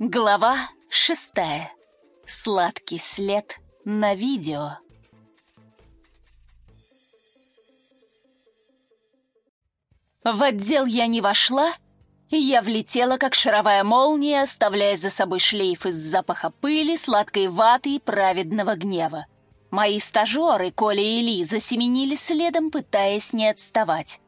Глава шестая. Сладкий след на видео. В отдел я не вошла, и я влетела, как шаровая молния, оставляя за собой шлейф из запаха пыли, сладкой ваты и праведного гнева. Мои стажеры, Коля и Лиза, семенили следом, пытаясь не отставать.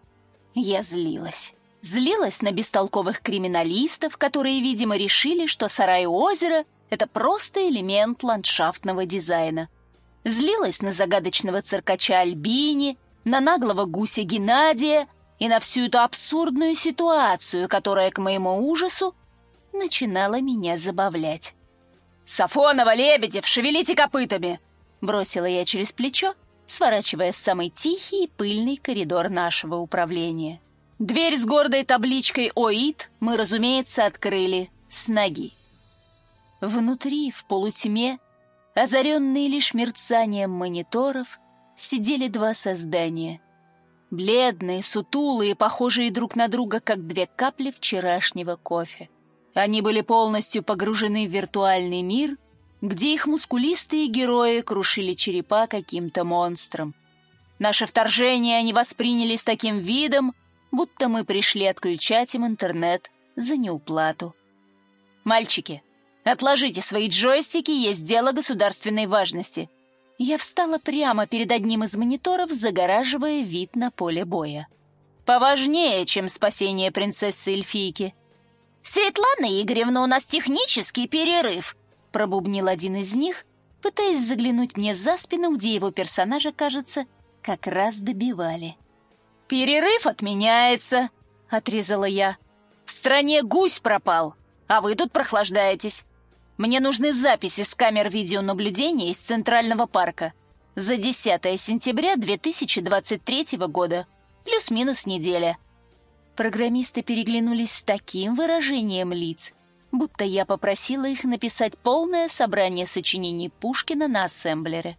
Я злилась. Злилась на бестолковых криминалистов, которые, видимо, решили, что сарай озера — это просто элемент ландшафтного дизайна. Злилась на загадочного циркача Альбини, на наглого гуся Геннадия и на всю эту абсурдную ситуацию, которая, к моему ужасу, начинала меня забавлять. «Сафонова, Лебедев, шевелите копытами!» Бросила я через плечо, сворачивая в самый тихий и пыльный коридор нашего управления. Дверь с гордой табличкой «ОИТ» мы, разумеется, открыли с ноги. Внутри, в полутьме, озаренные лишь мерцанием мониторов, сидели два создания. Бледные, сутулые, похожие друг на друга, как две капли вчерашнего кофе. Они были полностью погружены в виртуальный мир, где их мускулистые герои крушили черепа каким-то монстром. Наше вторжение они восприняли с таким видом, будто мы пришли отключать им интернет за неуплату. «Мальчики, отложите свои джойстики, есть дело государственной важности». Я встала прямо перед одним из мониторов, загораживая вид на поле боя. «Поважнее, чем спасение принцессы Эльфийки». «Светлана Игоревна, у нас технический перерыв», — пробубнил один из них, пытаясь заглянуть мне за спину, где его персонажа, кажется, как раз добивали. «Перерыв отменяется», — отрезала я. «В стране гусь пропал, а вы тут прохлаждаетесь. Мне нужны записи с камер видеонаблюдения из Центрального парка за 10 сентября 2023 года, плюс-минус неделя». Программисты переглянулись с таким выражением лиц, будто я попросила их написать полное собрание сочинений Пушкина на ассемблере.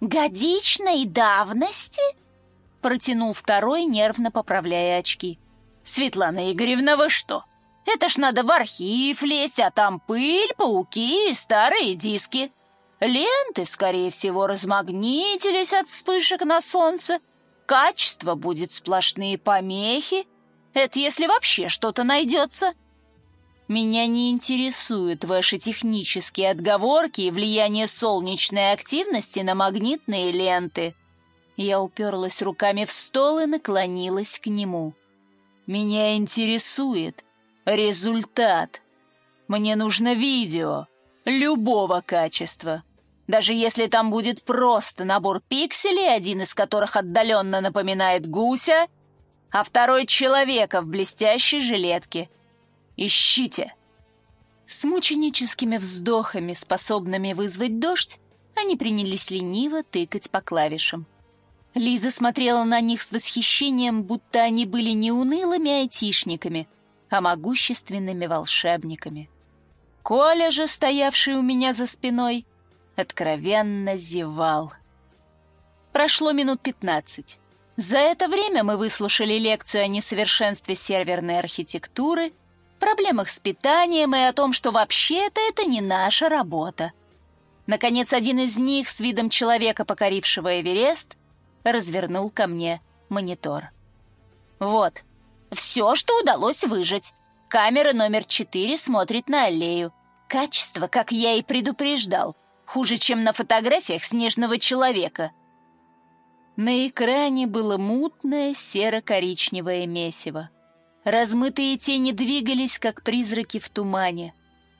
«Годичной давности?» Протянул второй, нервно поправляя очки. «Светлана Игоревна, вы что? Это ж надо в архив лезть, а там пыль, пауки и старые диски. Ленты, скорее всего, размагнитились от вспышек на солнце. Качество будет сплошные помехи. Это если вообще что-то найдется». Меня не интересуют ваши технические отговорки и влияние солнечной активности на магнитные ленты. Я уперлась руками в стол и наклонилась к нему. «Меня интересует результат. Мне нужно видео любого качества. Даже если там будет просто набор пикселей, один из которых отдаленно напоминает гуся, а второй — человека в блестящей жилетке. Ищите!» С мученическими вздохами, способными вызвать дождь, они принялись лениво тыкать по клавишам. Лиза смотрела на них с восхищением, будто они были не унылыми айтишниками, а могущественными волшебниками. Коля же, стоявший у меня за спиной, откровенно зевал. Прошло минут пятнадцать. За это время мы выслушали лекцию о несовершенстве серверной архитектуры, проблемах с питанием и о том, что вообще-то это не наша работа. Наконец, один из них с видом человека, покорившего Эверест, развернул ко мне монитор. «Вот, все, что удалось выжить. Камера номер четыре смотрит на аллею. Качество, как я и предупреждал, хуже, чем на фотографиях снежного человека». На экране было мутное серо-коричневое месиво. Размытые тени двигались, как призраки в тумане.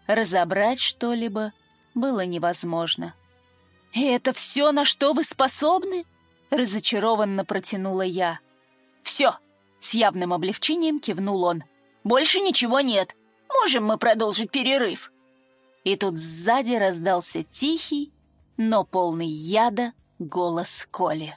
Разобрать что-либо было невозможно. «И это все, на что вы способны?» Разочарованно протянула я. «Все!» — с явным облегчением кивнул он. «Больше ничего нет. Можем мы продолжить перерыв?» И тут сзади раздался тихий, но полный яда голос Коли.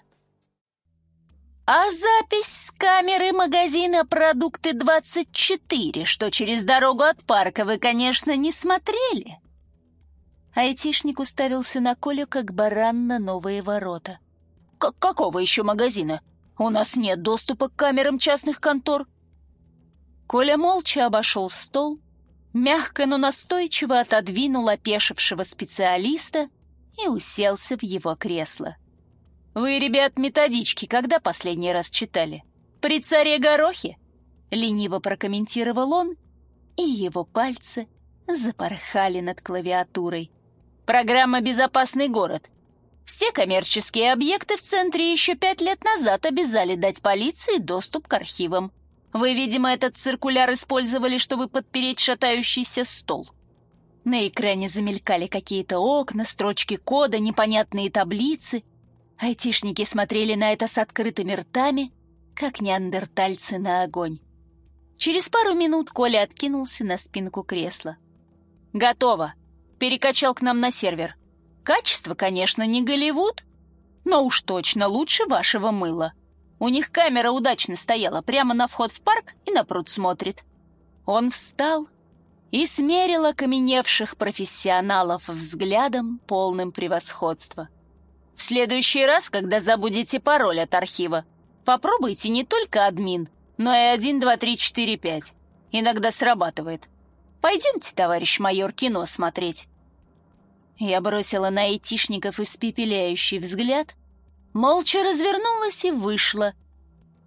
«А запись с камеры магазина «Продукты 24», что через дорогу от парка вы, конечно, не смотрели?» Айтишник уставился на Колю, как баран на новые ворота. К какого еще магазина? У нас нет доступа к камерам частных контор. Коля молча обошел стол, Мягко, но настойчиво отодвинул опешившего специалиста и уселся в его кресло. «Вы, ребят, методички когда последний раз читали? При царе Горохе?» Лениво прокомментировал он, и его пальцы запорхали над клавиатурой. «Программа «Безопасный город». Все коммерческие объекты в центре еще пять лет назад обязали дать полиции доступ к архивам. Вы, видимо, этот циркуляр использовали, чтобы подпереть шатающийся стол. На экране замелькали какие-то окна, строчки кода, непонятные таблицы. Айтишники смотрели на это с открытыми ртами, как неандертальцы на огонь. Через пару минут Коля откинулся на спинку кресла. «Готово. Перекачал к нам на сервер. Качество, конечно, не Голливуд, но уж точно лучше вашего мыла». У них камера удачно стояла прямо на вход в парк и на пруд смотрит. Он встал и смерил окаменевших профессионалов взглядом, полным превосходства. В следующий раз, когда забудете пароль от архива, попробуйте не только админ, но и 1, 2, 3, 4, 5. Иногда срабатывает. Пойдемте, товарищ майор, кино смотреть. Я бросила на айтишников испепеляющий взгляд — молча развернулась и вышла.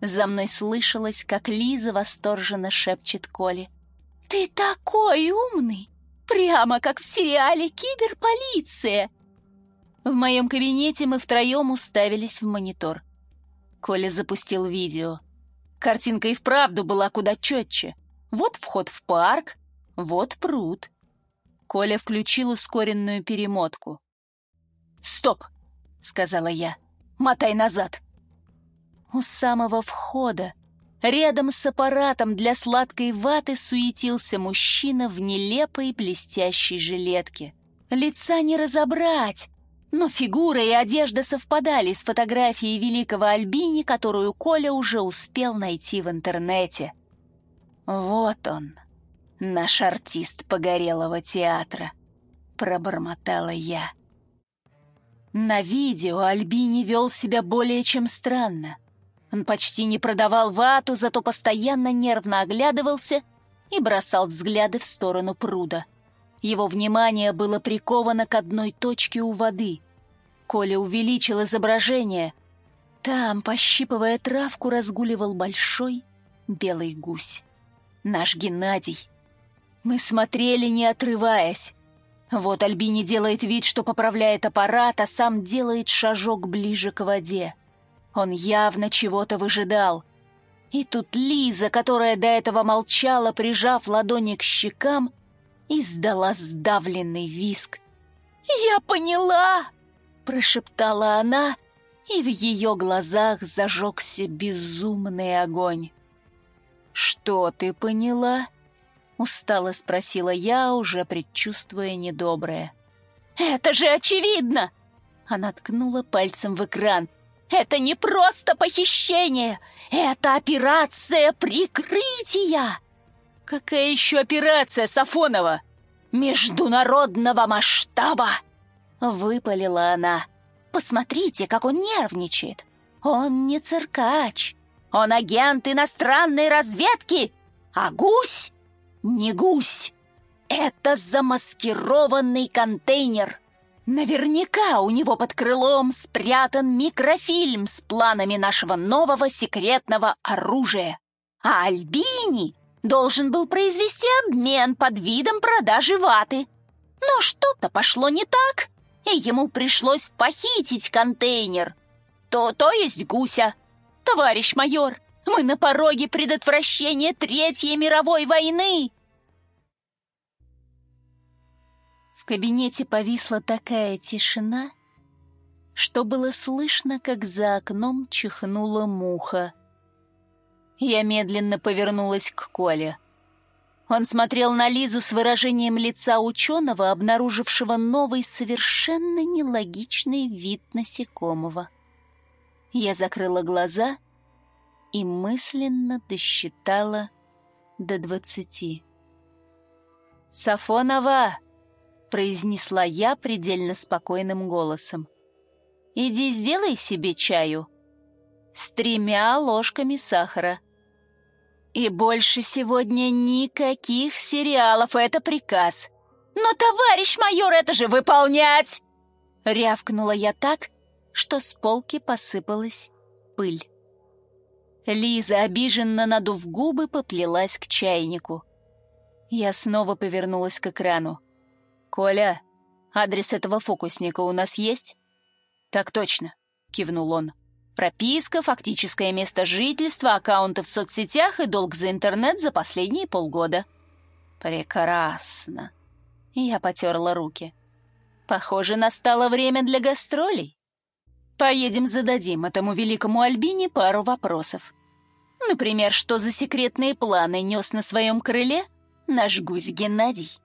За мной слышалось, как Лиза восторженно шепчет Коле. «Ты такой умный! Прямо как в сериале «Киберполиция!» В моем кабинете мы втроем уставились в монитор. Коля запустил видео. Картинка и вправду была куда четче. Вот вход в парк, вот пруд. Коля включил ускоренную перемотку. «Стоп!» — сказала я. Мотай назад!» У самого входа, рядом с аппаратом для сладкой ваты, суетился мужчина в нелепой блестящей жилетке. Лица не разобрать, но фигура и одежда совпадали с фотографией великого Альбини, которую Коля уже успел найти в интернете. «Вот он, наш артист погорелого театра», — пробормотала я. На видео Альбини вел себя более чем странно. Он почти не продавал вату, зато постоянно нервно оглядывался и бросал взгляды в сторону пруда. Его внимание было приковано к одной точке у воды. Коля увеличил изображение. Там, пощипывая травку, разгуливал большой белый гусь. Наш Геннадий. Мы смотрели, не отрываясь. Вот Альбини делает вид, что поправляет аппарат, а сам делает шажок ближе к воде. Он явно чего-то выжидал. И тут Лиза, которая до этого молчала, прижав ладони к щекам, издала сдавленный виск. «Я поняла!» — прошептала она, и в ее глазах зажегся безумный огонь. «Что ты поняла?» Устало спросила я, уже предчувствуя недоброе. «Это же очевидно!» Она ткнула пальцем в экран. «Это не просто похищение! Это операция прикрытия!» «Какая еще операция, Сафонова?» «Международного масштаба!» Выпалила она. «Посмотрите, как он нервничает! Он не циркач! Он агент иностранной разведки! А гусь не гусь. Это замаскированный контейнер. Наверняка у него под крылом спрятан микрофильм с планами нашего нового секретного оружия. А Альбини должен был произвести обмен под видом продажи ваты. Но что-то пошло не так, и ему пришлось похитить контейнер. То, то есть гуся. Товарищ майор, мы на пороге предотвращения Третьей мировой войны. Кабинете повисла такая тишина, что было слышно, как за окном чихнула муха. Я медленно повернулась к Коле. Он смотрел на Лизу с выражением лица ученого, обнаружившего новый, совершенно нелогичный вид насекомого. Я закрыла глаза и мысленно досчитала до двадцати. «Сафонова!» — произнесла я предельно спокойным голосом. «Иди сделай себе чаю с тремя ложками сахара». И больше сегодня никаких сериалов, это приказ. Но, товарищ майор, это же выполнять! Рявкнула я так, что с полки посыпалась пыль. Лиза, обиженно надув губы, поплелась к чайнику. Я снова повернулась к экрану. «Коля, адрес этого фокусника у нас есть?» «Так точно», — кивнул он. «Прописка, фактическое место жительства, аккаунты в соцсетях и долг за интернет за последние полгода». «Прекрасно!» Я потерла руки. «Похоже, настало время для гастролей. Поедем зададим этому великому Альбине пару вопросов. Например, что за секретные планы нес на своем крыле наш гусь Геннадий?»